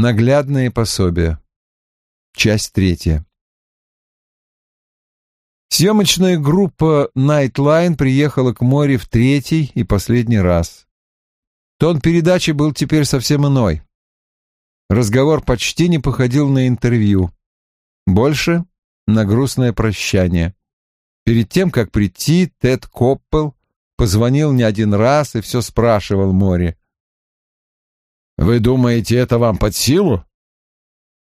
Наглядные пособия. Часть третья. Съемочная группа Nightline приехала к море в третий и последний раз. Тон передачи был теперь совсем иной. Разговор почти не походил на интервью. Больше на грустное прощание. Перед тем, как прийти, Тед Коппел позвонил не один раз и все спрашивал море. «Вы думаете, это вам под силу?»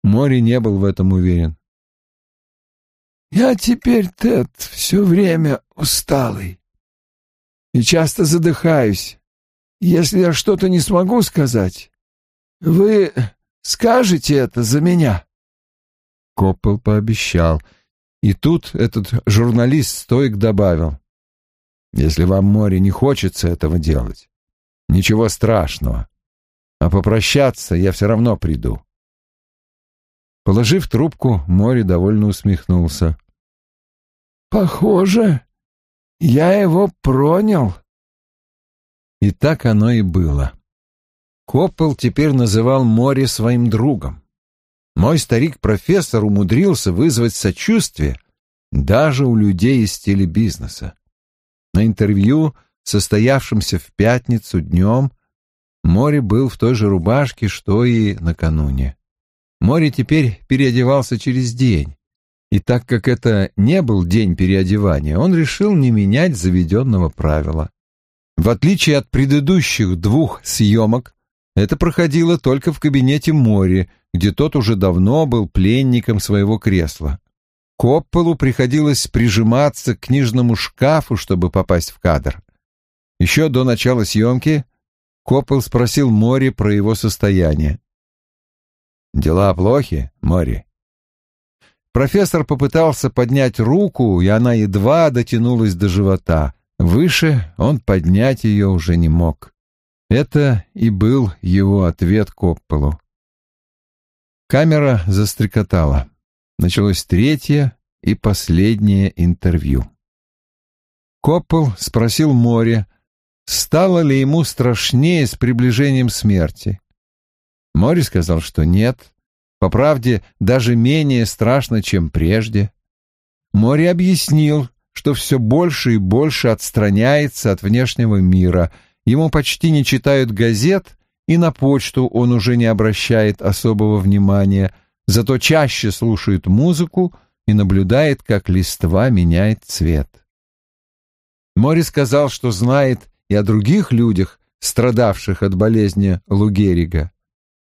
Море не был в этом уверен. «Я теперь, Тед, все время усталый и часто задыхаюсь. Если я что-то не смогу сказать, вы скажете это за меня?» Коппел пообещал. И тут этот журналист-стоик добавил. «Если вам, море, не хочется этого делать, ничего страшного. А попрощаться я все равно приду. Положив трубку, море довольно усмехнулся. «Похоже, я его пронял». И так оно и было. Коппел теперь называл море своим другом. Мой старик-профессор умудрился вызвать сочувствие даже у людей из телебизнеса. На интервью, состоявшемся в пятницу днем, Море был в той же рубашке, что и накануне. Море теперь переодевался через день. И так как это не был день переодевания, он решил не менять заведенного правила. В отличие от предыдущих двух съемок, это проходило только в кабинете Мори, где тот уже давно был пленником своего кресла. Копполу приходилось прижиматься к книжному шкафу, чтобы попасть в кадр. Еще до начала съемки Коппел спросил Мори про его состояние. «Дела плохи, Мори?» Профессор попытался поднять руку, и она едва дотянулась до живота. Выше он поднять ее уже не мог. Это и был его ответ Копполу. Камера застрекотала. Началось третье и последнее интервью. Коппел спросил Море, стало ли ему страшнее с приближением смерти. Мори сказал, что нет, по правде, даже менее страшно, чем прежде. Мори объяснил, что все больше и больше отстраняется от внешнего мира, ему почти не читают газет, и на почту он уже не обращает особого внимания, зато чаще слушает музыку и наблюдает, как листва меняет цвет. Мори сказал, что знает и о других людях, страдавших от болезни Лугерига.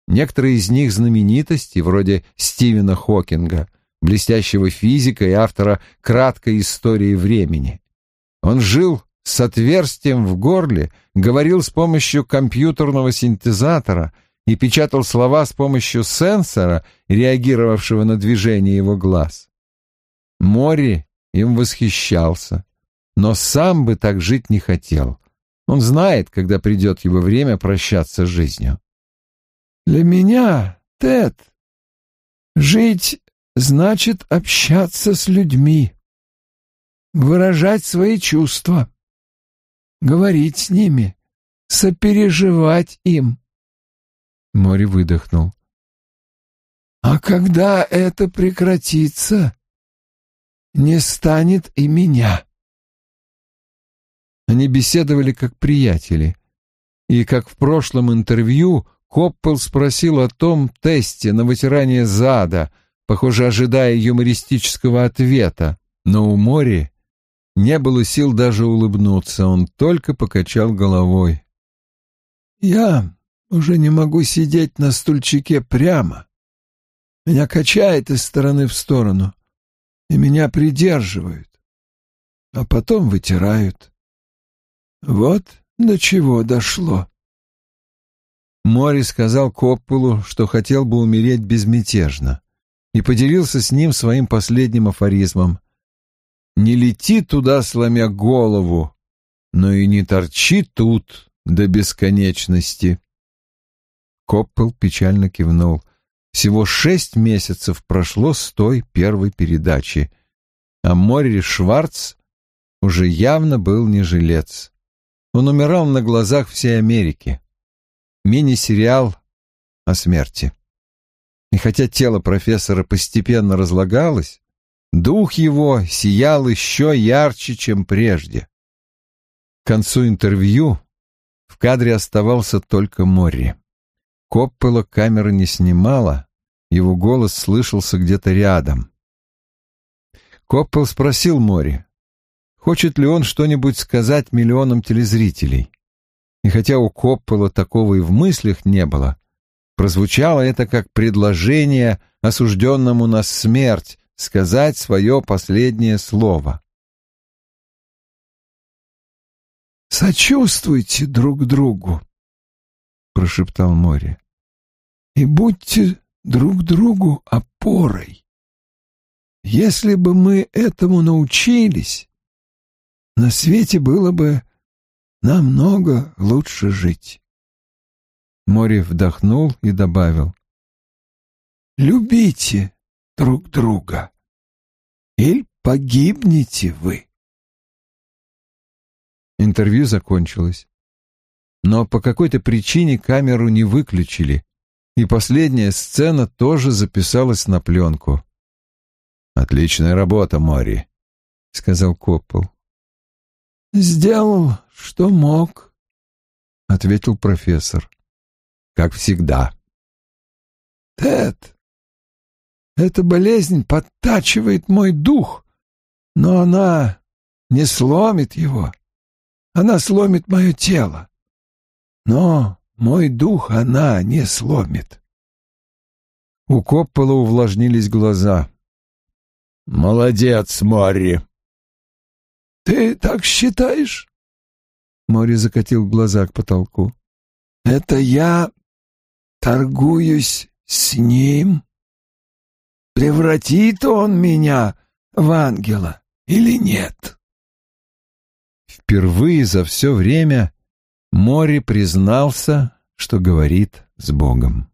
Некоторые из них знаменитости, вроде Стивена Хокинга, блестящего физика и автора краткой истории времени. Он жил с отверстием в горле, говорил с помощью компьютерного синтезатора и печатал слова с помощью сенсора, реагировавшего на движение его глаз. Мори им восхищался, но сам бы так жить не хотел. Он знает, когда придет его время прощаться с жизнью. Для меня, Тед, жить значит общаться с людьми, выражать свои чувства, говорить с ними, сопереживать им. Море выдохнул. А когда это прекратится, не станет и меня. Они беседовали как приятели. И, как в прошлом интервью, Коппел спросил о том тесте на вытирание зада, похоже, ожидая юмористического ответа, но у Мори не было сил даже улыбнуться, он только покачал головой. «Я уже не могу сидеть на стульчике прямо. Меня качает из стороны в сторону, и меня придерживают, а потом вытирают. Вот до чего дошло. Мори сказал Коппулу, что хотел бы умереть безмятежно, и поделился с ним своим последним афоризмом. «Не лети туда, сломя голову, но и не торчи тут до бесконечности». Коппел печально кивнул. Всего шесть месяцев прошло с той первой передачи, а Мори Шварц уже явно был не жилец. Он умирал на глазах всей Америки. Мини-сериал о смерти. И хотя тело профессора постепенно разлагалось, дух его сиял еще ярче, чем прежде. К концу интервью в кадре оставался только Морри. Коппола камера не снимала, его голос слышался где-то рядом. Коппел спросил Мори, хочет ли он что-нибудь сказать миллионам телезрителей. И хотя у Коппола такого и в мыслях не было, прозвучало это как предложение осужденному на смерть сказать свое последнее слово. «Сочувствуйте друг другу», — прошептал Мори, — «и будьте друг другу опорой. Если бы мы этому научились, на свете было бы намного лучше жить. Море вдохнул и добавил. «Любите друг друга, или погибнете вы». Интервью закончилось. Но по какой-то причине камеру не выключили, и последняя сцена тоже записалась на пленку. «Отличная работа, Мори», — сказал Коппел. «Сделал, что мог», — ответил профессор. «Как всегда». «Тед, эта болезнь подтачивает мой дух, но она не сломит его. Она сломит мое тело. Но мой дух она не сломит». У Коппола увлажнились глаза. «Молодец, Морри!» «Ты так считаешь?» Мори закатил глаза к потолку. «Это я торгуюсь с ним? Превратит он меня в ангела или нет?» Впервые за все время Мори признался, что говорит с Богом.